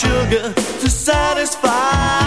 sugar to satisfy.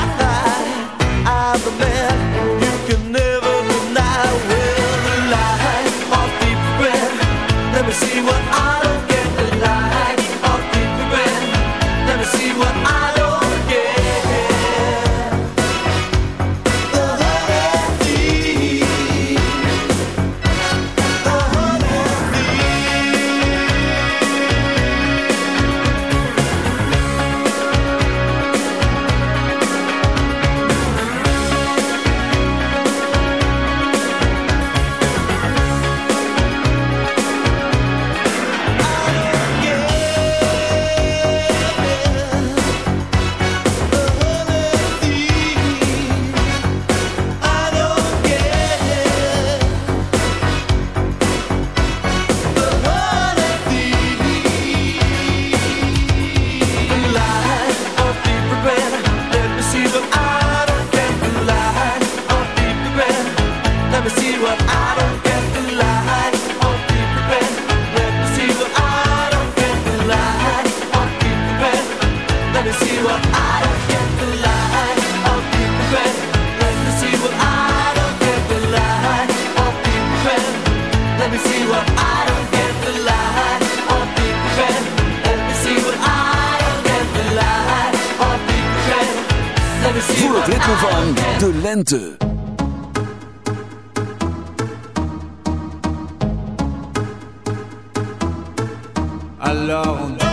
alone.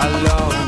Alors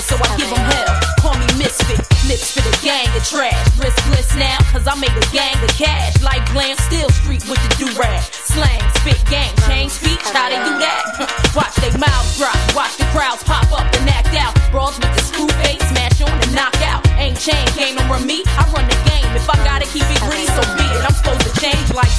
so I give them hell. Call me misfit, lips for the gang of trash. Riskless now, cause I made a gang of cash. Like glam, still street with the do-rag. Slang, spit, gang, change speech, how they do that? watch they mouths drop, watch the crowds pop up and act out. Brawls with the screw face, smash on and knock out. Ain't chain game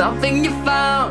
We'll your fire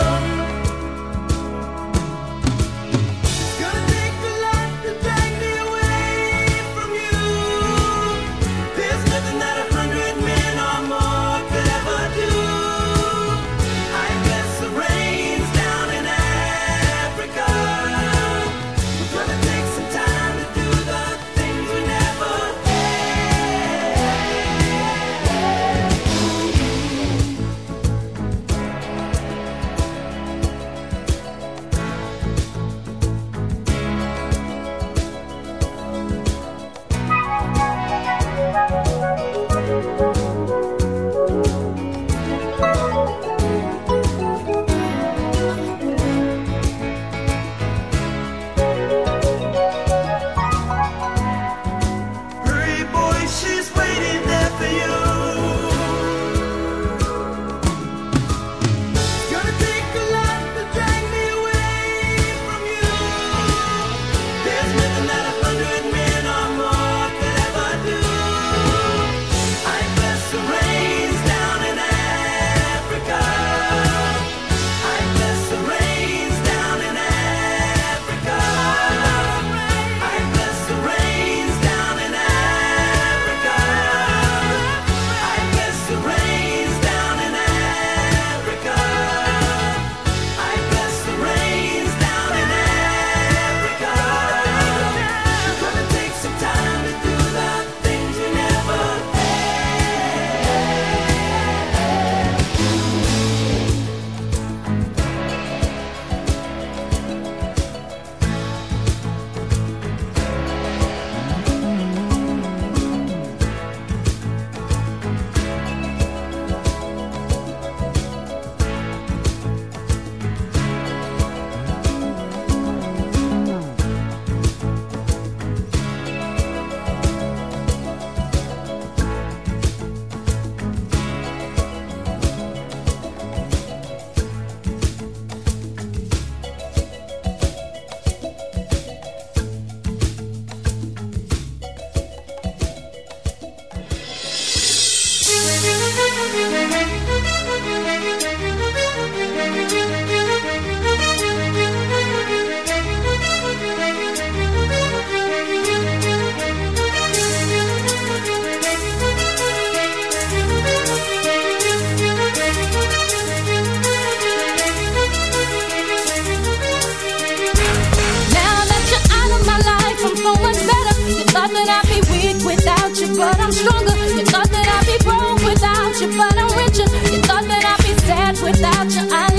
stronger. You thought that I'd be broke without you, but I'm richer. You thought that I'd be sad without you. I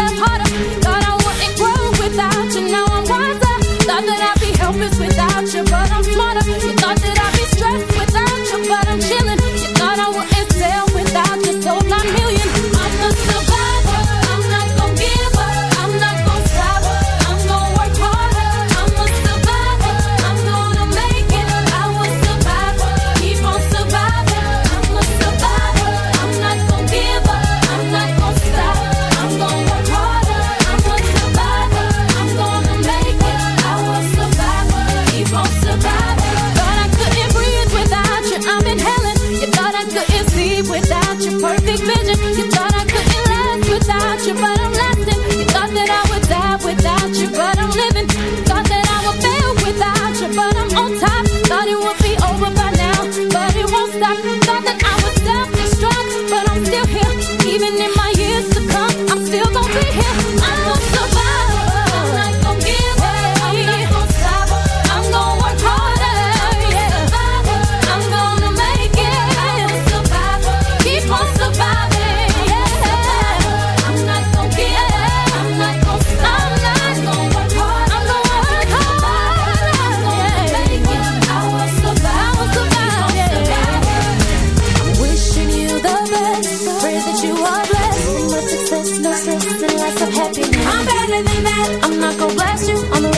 that I'm not gonna bless you.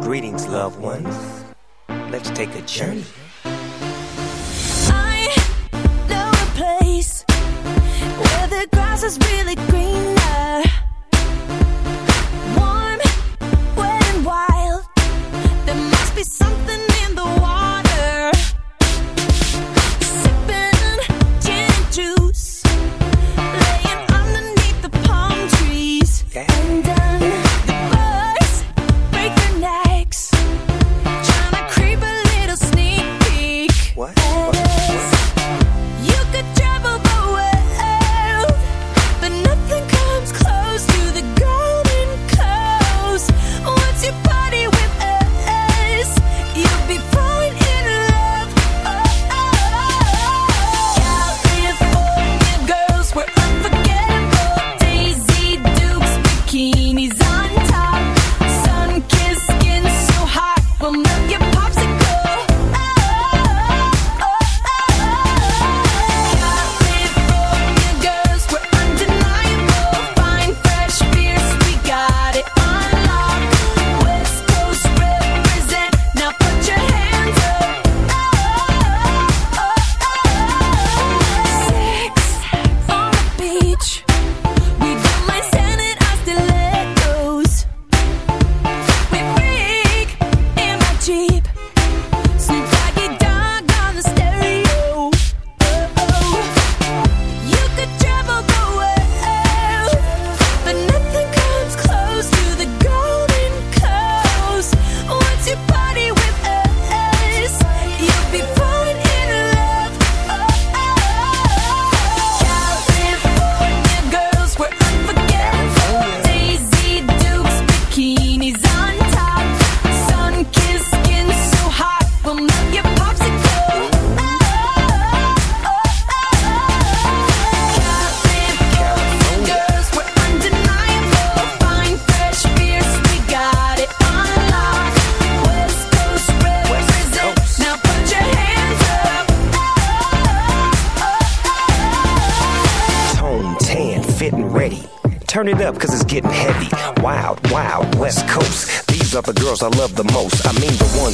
Greetings, loved ones. Let's take a journey. I know a place where the grass is really greener. Warm, wet, and wild. There must be something in the water.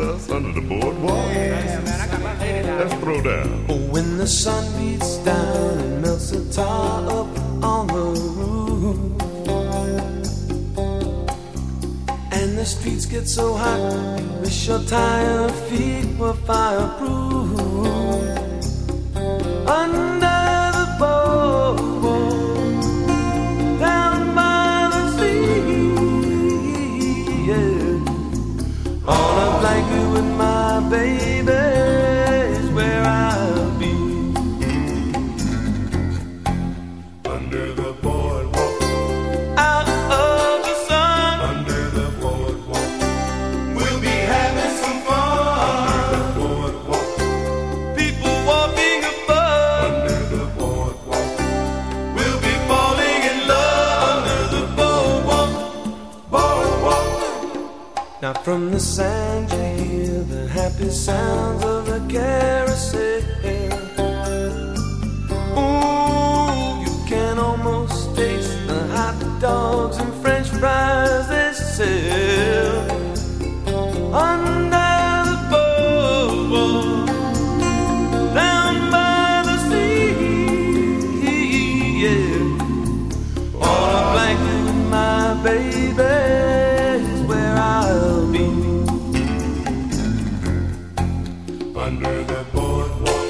us under the boardwalk. Yeah, man, Let's throw down. When the sun beats down and melts the tar up on the roof. And the streets get so hot, wish your tired feet were fireproof. the boardwalk.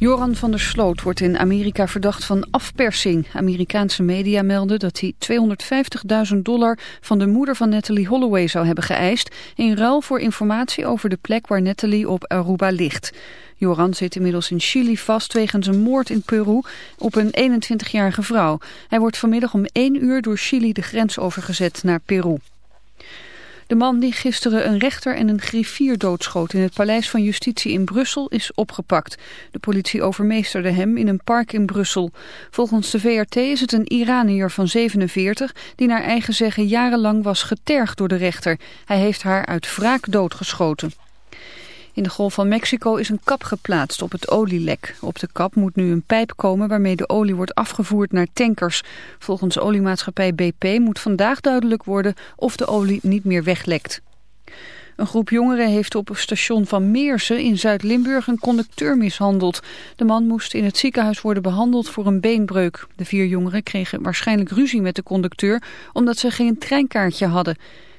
Joran van der Sloot wordt in Amerika verdacht van afpersing. Amerikaanse media melden dat hij 250.000 dollar van de moeder van Natalie Holloway zou hebben geëist... in ruil voor informatie over de plek waar Natalie op Aruba ligt. Joran zit inmiddels in Chili vast wegens een moord in Peru op een 21-jarige vrouw. Hij wordt vanmiddag om 1 uur door Chili de grens overgezet naar Peru. De man die gisteren een rechter en een griffier doodschoot in het paleis van justitie in Brussel is opgepakt. De politie overmeesterde hem in een park in Brussel. Volgens de VRT is het een Iranier van 47 die naar eigen zeggen jarenlang was getergd door de rechter. Hij heeft haar uit wraak doodgeschoten. In de Golf van Mexico is een kap geplaatst op het olielek. Op de kap moet nu een pijp komen waarmee de olie wordt afgevoerd naar tankers. Volgens oliemaatschappij BP moet vandaag duidelijk worden of de olie niet meer weglekt. Een groep jongeren heeft op het station van Meersen in Zuid-Limburg een conducteur mishandeld. De man moest in het ziekenhuis worden behandeld voor een beenbreuk. De vier jongeren kregen waarschijnlijk ruzie met de conducteur omdat ze geen treinkaartje hadden.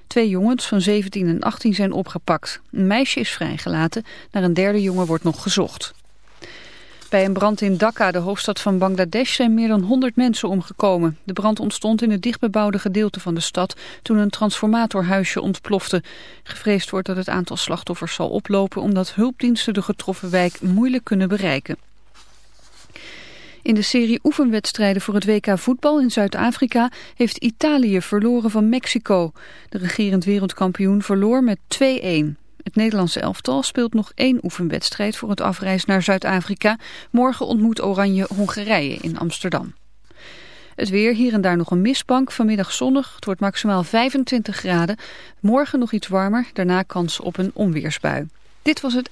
Twee jongens van 17 en 18 zijn opgepakt. Een meisje is vrijgelaten. Naar een derde jongen wordt nog gezocht. Bij een brand in Dhaka, de hoofdstad van Bangladesh, zijn meer dan 100 mensen omgekomen. De brand ontstond in het dichtbebouwde gedeelte van de stad toen een transformatorhuisje ontplofte. Gevreesd wordt dat het aantal slachtoffers zal oplopen omdat hulpdiensten de getroffen wijk moeilijk kunnen bereiken. In de serie oefenwedstrijden voor het WK voetbal in Zuid-Afrika heeft Italië verloren van Mexico. De regerend wereldkampioen verloor met 2-1. Het Nederlandse elftal speelt nog één oefenwedstrijd voor het afreis naar Zuid-Afrika. Morgen ontmoet Oranje Hongarije in Amsterdam. Het weer, hier en daar nog een mistbank, vanmiddag zonnig. Het wordt maximaal 25 graden. Morgen nog iets warmer, daarna kans op een onweersbui. Dit was het